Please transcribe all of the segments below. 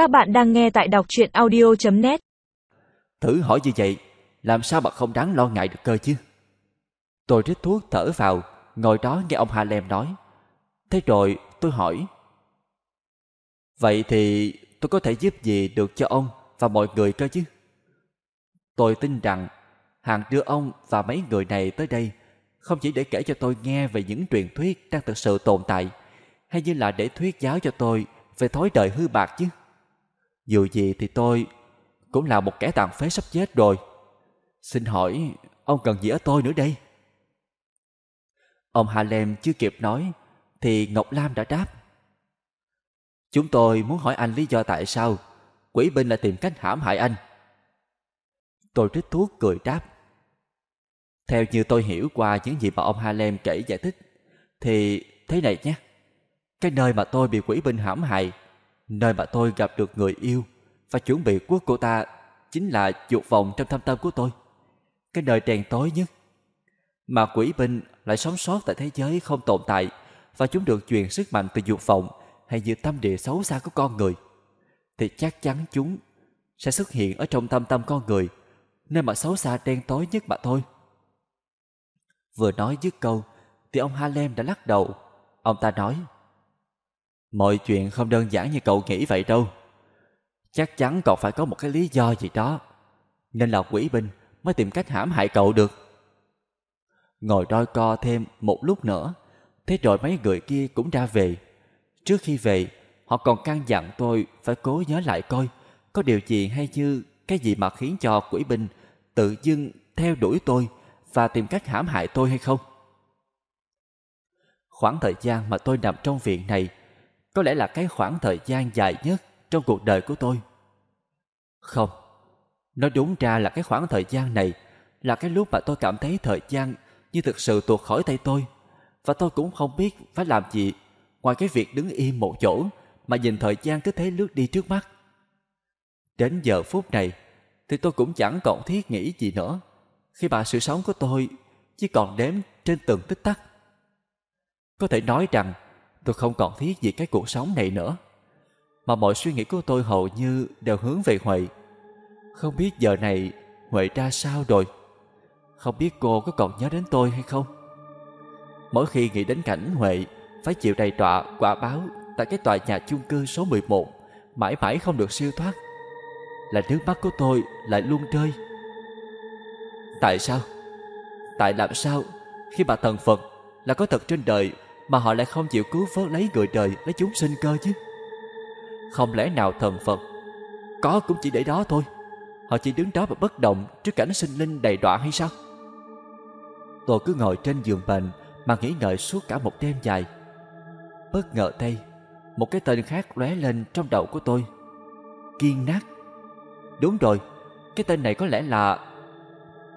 Các bạn đang nghe tại đọc truyện audio.net Thử hỏi như vậy, làm sao mà không đáng lo ngại được cơ chứ? Tôi rít thuốc thở vào, ngồi đó nghe ông Hà Lem nói. Thế rồi tôi hỏi. Vậy thì tôi có thể giúp gì được cho ông và mọi người cơ chứ? Tôi tin rằng hàng đưa ông và mấy người này tới đây không chỉ để kể cho tôi nghe về những truyền thuyết đang thực sự tồn tại, hay như là để thuyết giáo cho tôi về thói đời hư bạc chứ. Dù gì thì tôi cũng là một kẻ tàn phế sắp chết rồi. Xin hỏi, ông cần gì ở tôi nữa đây? Ông Halem chưa kịp nói, thì Ngọc Lam đã đáp. Chúng tôi muốn hỏi anh lý do tại sao quỷ binh lại tìm cách hãm hại anh. Tôi trích thuốc cười đáp. Theo như tôi hiểu qua những gì mà ông Halem kể giải thích, thì thế này nhé. Cái nơi mà tôi bị quỷ binh hãm hại, nơi mà tôi gặp được người yêu và chuẩn bị quốc cô ta chính là dục vọng trong thâm tâm của tôi. Cái nơi đen tối nhất. Mà quỷ binh lại sống sót tại thế giới không tồn tại và chúng được truyền sức mạnh từ dục vọng hay như tâm địa xấu xa của con người. Thì chắc chắn chúng sẽ xuất hiện ở trong tâm tâm con người, nơi mà xấu xa đen tối nhất mà thôi. Vừa nói dứt câu thì ông Halem đã lắc đầu. Ông ta nói Mọi chuyện không đơn giản như cậu nghĩ vậy đâu. Chắc chắn cậu phải có một cái lý do gì đó. Nên là quỷ binh mới tìm cách hãm hại cậu được. Ngồi đôi co thêm một lúc nữa, thế rồi mấy người kia cũng ra về. Trước khi về, họ còn căn dặn tôi phải cố nhớ lại coi có điều gì hay như cái gì mà khiến cho quỷ binh tự dưng theo đuổi tôi và tìm cách hãm hại tôi hay không. Khoảng thời gian mà tôi nằm trong viện này có lẽ là cái khoảng thời gian dài nhất trong cuộc đời của tôi. Không, nói đúng ra là cái khoảng thời gian này là cái lúc mà tôi cảm thấy thời gian như thực sự tuột khỏi tay tôi và tôi cũng không biết phải làm gì ngoài cái việc đứng im một chỗ mà nhìn thời gian cứ thế lướt đi trước mắt. Đến giờ phút này thì tôi cũng chẳng còn thiết nghĩ gì nữa khi mà sự sống của tôi chỉ còn đếm trên từng tích tắc. Có thể nói rằng tôi không còn thiết gì cái cuộc sống này nữa mà mọi suy nghĩ của tôi hầu như đều hướng về Huệ. Không biết giờ này Huệ ra sao rồi? Không biết cô có còn nhớ đến tôi hay không? Mỗi khi nghĩ đến cảnh Huệ phải chịu đầy tọa quả báo tại cái tòa nhà chung cư số 11 mãi mãi không được siêu thoát, là nước mắt của tôi lại luôn rơi. Tại sao? Tại làm sao khi mà thần Phật là có thật trên đời mà họ lại không chịu cứu vớt lấy người đời lấy chúng sinh cơ chứ? Không lẽ nào thần Phật có cũng chỉ để đó thôi? Họ chỉ đứng đó và bất động trước cảnh sinh linh đầy đọa hay sao? Tôi cứ ngồi trên giường bệnh mà nghĩ ngợi suốt cả một đêm dài. Bất ngờ đây, một cái tên khác lóe lên trong đầu của tôi. Kiên nát. Đúng rồi, cái tên này có lẽ là...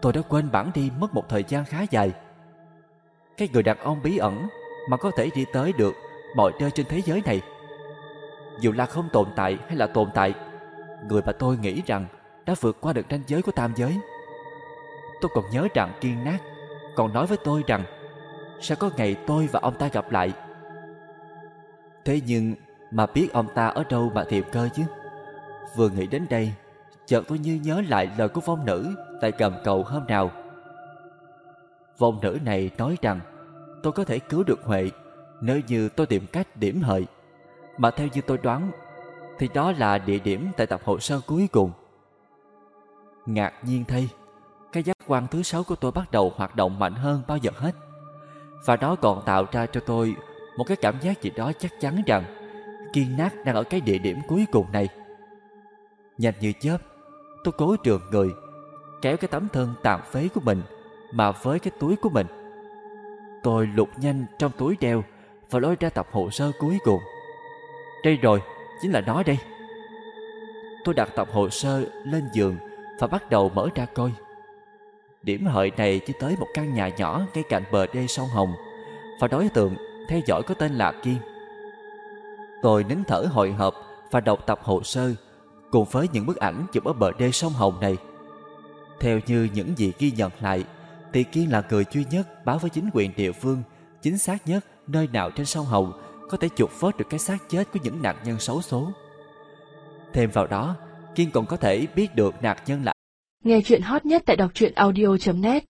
Tôi đã quên bản đi mất một thời gian khá dài. Cái người đàn ông bí ẩn mà có thể đi tới được mọi nơi trên thế giới này. Dù là không tồn tại hay là tồn tại, người mà tôi nghĩ rằng đã vượt qua được ranh giới của tam giới. Tôi còn nhớ rằng Kiên Nát còn nói với tôi rằng sẽ có ngày tôi và ông ta gặp lại. Thế nhưng mà biết ông ta ở đâu mà tìm cơ chứ? Vừa nghĩ đến đây, chợt tôi như nhớ lại lời của vong nữ tại cầm cầu hôm nào. Vong nữ này nói rằng tôi có thể cứu được Huệ nếu như tôi tìm cách điểm hợi. Mà theo như tôi đoán, thì đó là địa điểm tại tập hồ sơ cuối cùng. Ngạc nhiên thay, cái giác quan thứ sáu của tôi bắt đầu hoạt động mạnh hơn bao giờ hết. Và đó còn tạo ra cho tôi một cái cảm giác gì đó chắc chắn rằng Kiên Nát đang ở cái địa điểm cuối cùng này. Nhanh như chớp, tôi cố trường người, kéo cái tấm thân tàn phế của mình mà với cái túi của mình. Tôi lục nhanh trong túi đeo và lôi ra tập hồ sơ cuối cùng. Đây rồi, chính là nó đây. Tôi đặt tập hồ sơ lên giường và bắt đầu mở ra coi. Điểm hợi này chỉ tới một căn nhà nhỏ ngay cạnh bờ đê sông Hồng và đối tượng theo dõi có tên là Kiên. Tôi nín thở hồi hộp và đọc tập hồ sơ cùng với những bức ảnh chụp ở bờ đê sông Hồng này. Theo như những gì ghi nhận lại, thì Kiên là người duy nhất báo với chính quyền địa phương chính xác nhất nơi nào trên sông Hồng có thể trục vớt được cái xác chết của những nạn nhân xấu số. Thêm vào đó, Kiên còn có thể biết được nạn nhân là Nghe chuyện hot nhất tại đọc truyện audio.net